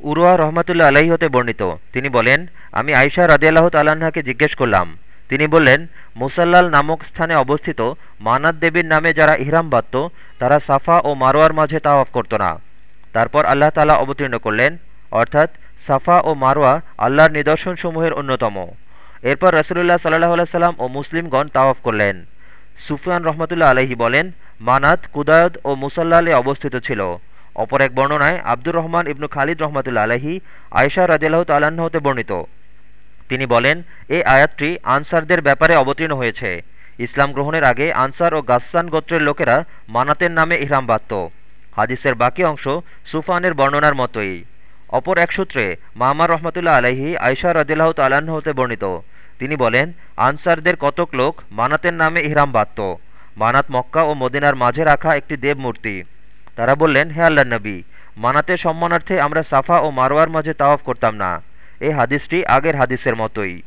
Urawa রহমাতুল্লা আলাহি হতে বর্ণিত। তিনি বলেন, আমি আয়সা রাজিয়াল্লাহ তাল্লাহাকে জিজ্ঞেস করলাম। তিনি বললেন, মুসাল্লাল নামক স্থানে অবস্থিত মানাত দেবীর নামে যারা ইহরাম বাঁধত, তারা সাফা ও মারোয়ার মাঝে তাওয়াফ করত না। তারপর আল্লাহ তালা অবতীর্ণ করলেন, অর্থাৎ সাফা ও মারোয়া আল্লাহর নিদর্শনসমূহের অন্যতম। এরপর রসুল্লাহ সাল্লাহ সাল্লাম ও মুসলিমগণ তাওয়াফ করলেন। সুফিয়ান রহমতুল্লাহ আলহি বলেন, মানাত কুদায়দ ও মুসাল্লালে অবস্থিত ছিল। অপর এক বর্ণনায় আব্দুর রহমান ইবনু খালিদ রহমতুল্লা আলহি আয়সা রাজিয়াল্লাহ তাল্লাহ্ন হতে বর্ণিত। তিনি বলেন এই আয়াতটি আনসারদের ব্যাপারে অবতীর্ণ হয়েছে। ইসলাম গ্রহণের আগে আনসার ও গাসান গোত্রের লোকেরা মানাতের নামে ইহরাম বাঁধত। হাদিসের বাকি অংশ সুফানের বর্ণনার মতোই। অপর এক সূত্রে মামার রহমতুল্লাহ আলহি আয়সা রদিল্লাহ তাল্লাহ্ন হতে বর্ণিত। তিনি বলেন, আনসারদের কতক লোক মানাতের নামে ইহরাম বাঁধত। মানাত মক্কা ও মদিনার মাঝে রাখা একটি দেব মূর্তি তারা বললেন, হে আল্লাহ নবী, মানাতে সম্মানার্থে আমরা সাফা ও মারোয়ার মাঝে তাওয়াফ করতাম না। এই হাদিসটি আগের হাদিসের মতোই।